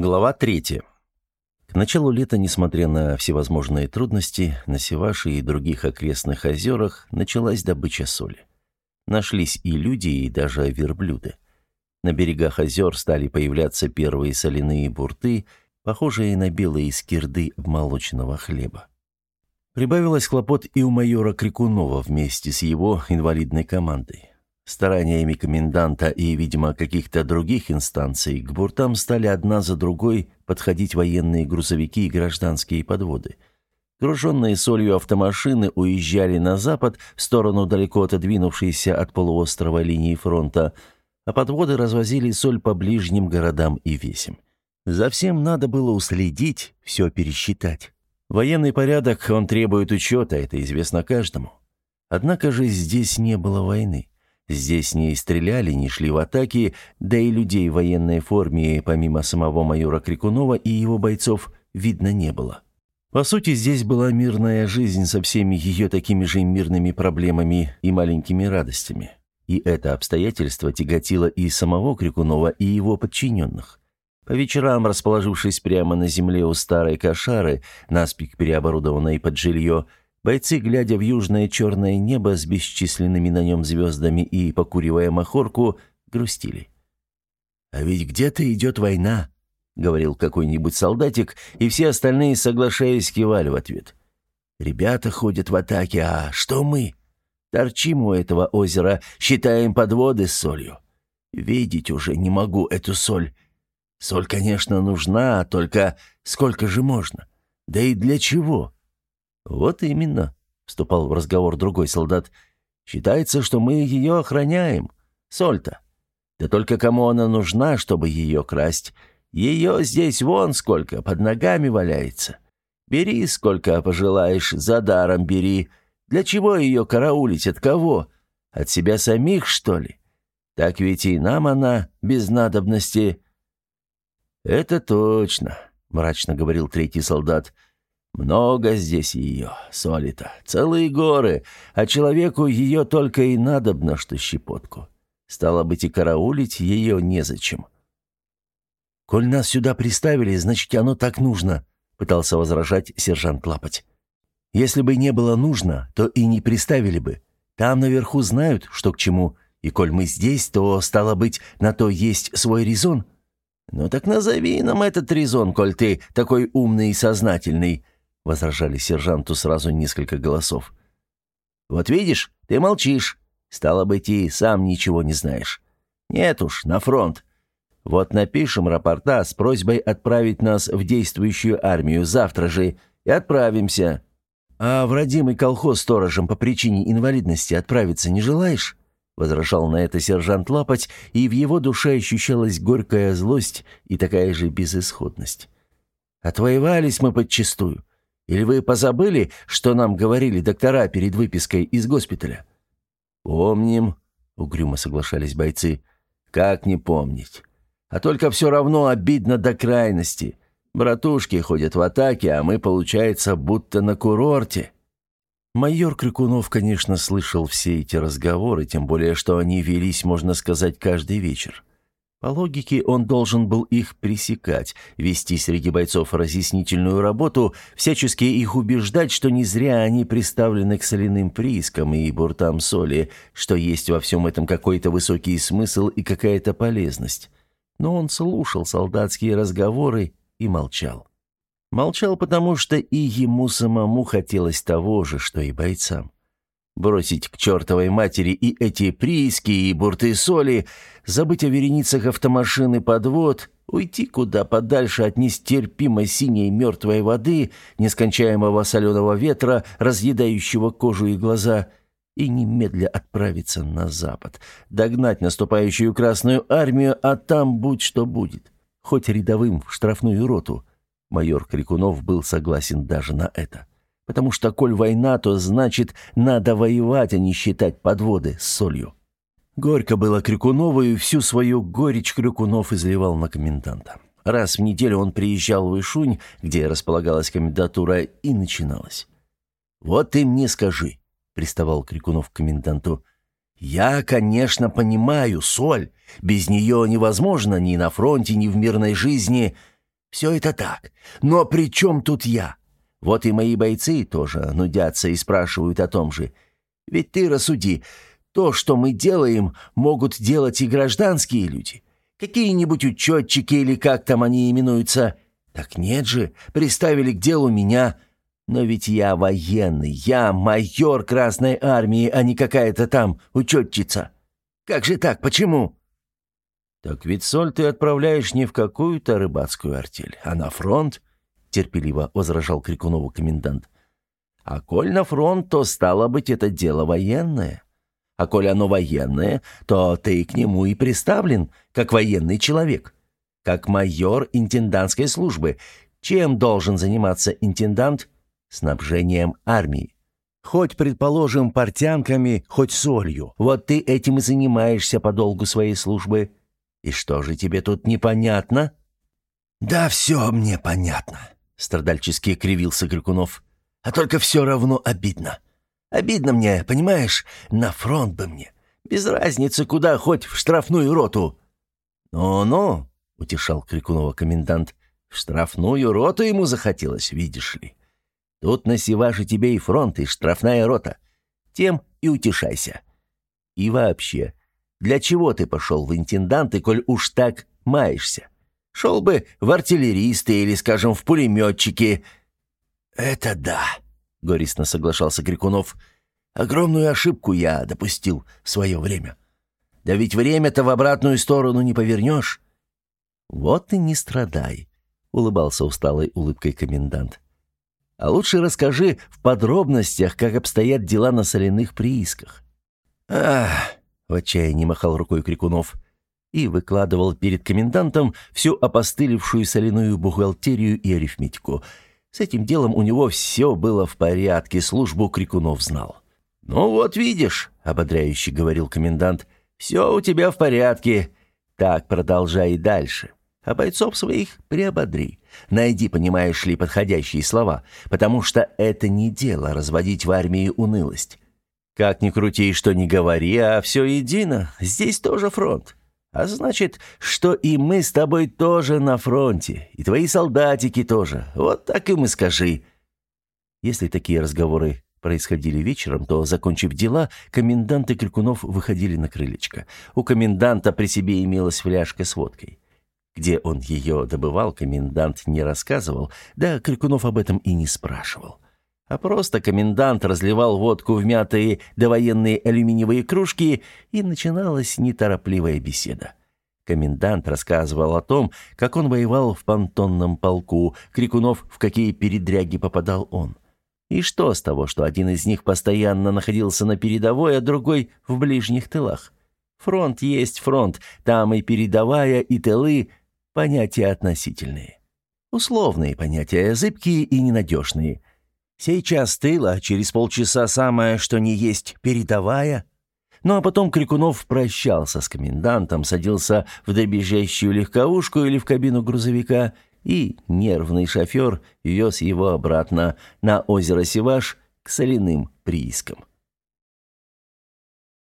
Глава 3. К началу лета, несмотря на всевозможные трудности, на Севаше и других окрестных озерах началась добыча соли. Нашлись и люди, и даже верблюды. На берегах озер стали появляться первые соляные бурты, похожие на белые скирды молочного хлеба. Прибавилось хлопот и у майора Крикунова вместе с его инвалидной командой. Стараниями коменданта и, видимо, каких-то других инстанций к буртам стали одна за другой подходить военные грузовики и гражданские подводы. Груженные солью автомашины уезжали на запад, в сторону далеко отодвинувшейся от полуострова линии фронта, а подводы развозили соль по ближним городам и весям. За всем надо было уследить, все пересчитать. Военный порядок, он требует учета, это известно каждому. Однако же здесь не было войны. Здесь не стреляли, не шли в атаки, да и людей в военной форме, помимо самого майора Крикунова и его бойцов, видно не было. По сути, здесь была мирная жизнь со всеми ее такими же мирными проблемами и маленькими радостями. И это обстоятельство тяготило и самого Крикунова, и его подчиненных. По вечерам, расположившись прямо на земле у старой кошары, наспех переоборудованной под жилье, Бойцы, глядя в южное черное небо с бесчисленными на нем звездами и покуривая махорку, грустили. «А ведь где-то идет война», — говорил какой-нибудь солдатик, и все остальные, соглашаясь, кивали в ответ. «Ребята ходят в атаке, а что мы? Торчим у этого озера, считаем подводы с солью. Видеть уже не могу эту соль. Соль, конечно, нужна, только сколько же можно? Да и для чего?» «Вот именно», — вступал в разговор другой солдат. «Считается, что мы ее охраняем. Соль-то. Да только кому она нужна, чтобы ее красть? Ее здесь вон сколько, под ногами валяется. Бери сколько пожелаешь, за даром бери. Для чего ее караулить, от кого? От себя самих, что ли? Так ведь и нам она без надобности». «Это точно», — мрачно говорил третий солдат. Много здесь ее, соли-то, целые горы, а человеку ее только и надобно, что щепотку. Стало быть, и караулить ее незачем. «Коль нас сюда приставили, значит, оно так нужно», — пытался возражать сержант Лапоть. «Если бы не было нужно, то и не приставили бы. Там наверху знают, что к чему, и коль мы здесь, то, стало быть, на то есть свой резон». «Ну так назови нам этот резон, коль ты такой умный и сознательный», возражали сержанту сразу несколько голосов. «Вот видишь, ты молчишь. Стало быть, и сам ничего не знаешь. Нет уж, на фронт. Вот напишем рапорта с просьбой отправить нас в действующую армию завтра же и отправимся. А в родимый колхоз сторожем по причине инвалидности отправиться не желаешь?» Возражал на это сержант Лапоть, и в его душе ощущалась горькая злость и такая же безысходность. «Отвоевались мы подчистую. Или вы позабыли, что нам говорили доктора перед выпиской из госпиталя?» «Помним», — угрюмо соглашались бойцы. «Как не помнить? А только все равно обидно до крайности. Братушки ходят в атаке, а мы, получается, будто на курорте». Майор Крикунов, конечно, слышал все эти разговоры, тем более, что они велись, можно сказать, каждый вечер. По логике, он должен был их пресекать, вести среди бойцов разъяснительную работу, всячески их убеждать, что не зря они приставлены к соляным приискам и буртам соли, что есть во всем этом какой-то высокий смысл и какая-то полезность. Но он слушал солдатские разговоры и молчал. Молчал, потому что и ему самому хотелось того же, что и бойцам бросить к чертовой матери и эти прииски, и бурты соли, забыть о вереницах автомашин и подвод, уйти куда подальше от нестерпимой синей мертвой воды, нескончаемого соленого ветра, разъедающего кожу и глаза, и немедля отправиться на запад, догнать наступающую Красную Армию, а там будь что будет, хоть рядовым в штрафную роту. Майор Крикунов был согласен даже на это потому что, коль война, то значит, надо воевать, а не считать подводы с солью. Горько было Крюкунову, и всю свою горечь Крюкунов изливал на коменданта. Раз в неделю он приезжал в Ишунь, где располагалась комендатура, и начиналось. «Вот ты мне скажи», — приставал Крикунов к коменданту, «Я, конечно, понимаю, соль. Без нее невозможно ни на фронте, ни в мирной жизни. Все это так. Но при чем тут я? Вот и мои бойцы тоже нудятся и спрашивают о том же. Ведь ты рассуди, то, что мы делаем, могут делать и гражданские люди. Какие-нибудь учетчики или как там они именуются. Так нет же, приставили к делу меня. Но ведь я военный, я майор Красной Армии, а не какая-то там учетчица. Как же так, почему?» «Так ведь соль ты отправляешь не в какую-то рыбацкую артель, а на фронт», — терпеливо возражал Крикунову комендант. «А коль на фронт, то стало быть это дело военное. А коль оно военное, то ты к нему и приставлен, как военный человек, как майор интендантской службы. Чем должен заниматься интендант? Снабжением армии. Хоть, предположим, портянками, хоть солью. Вот ты этим и занимаешься по долгу своей службы». И что же тебе тут непонятно?» «Да все мне понятно», — страдальчески кривился Крикунов. «А только все равно обидно. Обидно мне, понимаешь, на фронт бы мне. Без разницы, куда, хоть в штрафную роту». «Ну-ну», — утешал Крикунова комендант, — «в штрафную роту ему захотелось, видишь ли. Тут на Севаше тебе и фронт, и штрафная рота. Тем и утешайся. И вообще, для чего ты пошел в интенданты, коль уж так маешься? Шел бы в артиллеристы или, скажем, в пулеметчики». «Это да», — горестно соглашался Крикунов. «Огромную ошибку я допустил в свое время. Да ведь время-то в обратную сторону не повернешь». «Вот и не страдай», — улыбался усталой улыбкой комендант. «А лучше расскажи в подробностях, как обстоят дела на соляных приисках». «Ах, в отчаянии махал рукой Крикунов и выкладывал перед комендантом всю опостылевшую соляную бухгалтерию и арифметику. С этим делом у него все было в порядке, службу Крикунов знал. «Ну вот видишь», — ободряюще говорил комендант, — «все у тебя в порядке. Так продолжай и дальше. А бойцов своих приободри. Найди, понимаешь ли, подходящие слова, потому что это не дело разводить в армии унылость. Как ни крути и что ни говори, а все едино. Здесь тоже фронт. А значит, что и мы с тобой тоже на фронте, и твои солдатики тоже. Вот так им и скажи». Если такие разговоры происходили вечером, то, закончив дела, комендант и Крикунов выходили на крылечко. У коменданта при себе имелась фляжка с водкой. Где он ее добывал, комендант не рассказывал, да Крикунов об этом и не спрашивал а просто комендант разливал водку в мятые довоенные алюминиевые кружки, и начиналась неторопливая беседа. Комендант рассказывал о том, как он воевал в понтонном полку, Крикунов, в какие передряги попадал он. И что с того, что один из них постоянно находился на передовой, а другой в ближних тылах? Фронт есть фронт, там и передовая, и тылы – понятия относительные. Условные понятия, зыбкие и ненадежные – Сейчас тыл, а через полчаса самое, что не есть, передовая. Ну а потом Крикунов прощался с комендантом, садился в добежащую легковушку или в кабину грузовика, и нервный шофер вез его обратно на озеро Севаш к соляным приискам.